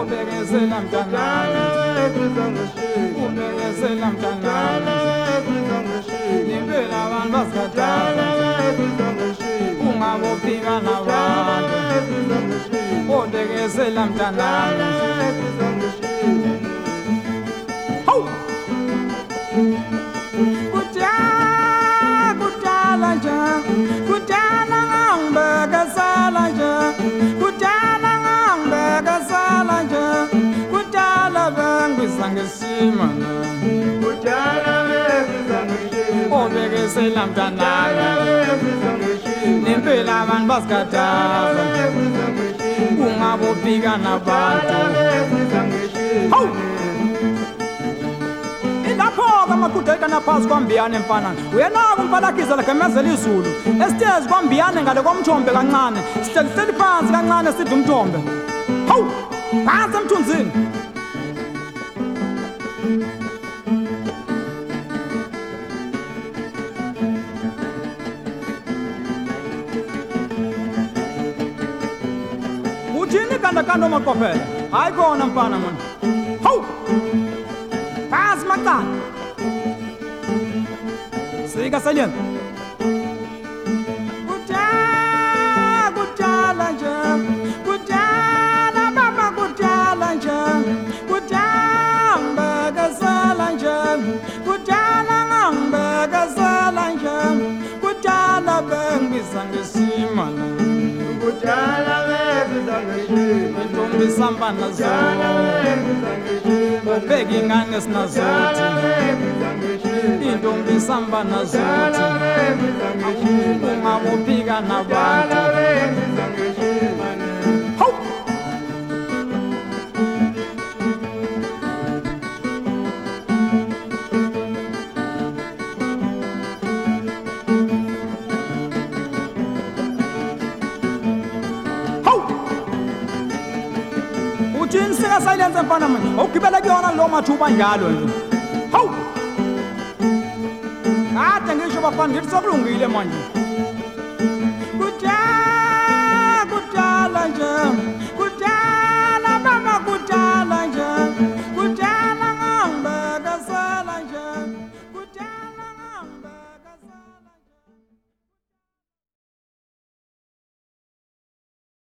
Undengesela mntanami mntanami abantu basikhathala nabantu mntanami ubekezela mntanami nempela abantu bazigadaza kungabophika nabantu hawu ilapho-ke amakhuda ayikanaphasi kwambiyane mfanane uyenako umfalakhiza lagemezela izulu esitezi kwambiyane ngale komthombe kancane sitelihleli phansi kancane side umthombe hawu phansi emthunzini chini kando kando makopele haikona mpana mwana hau paz maktan siga salient intombi sambana ubeka ingane sinazothi intombi sambana zothi ungabophika nabantu ebhutini singasayilenze mfana mna ugibele kuyona loo mathuba njalo hawu kade ngisho bafana ngithi sokulungile manje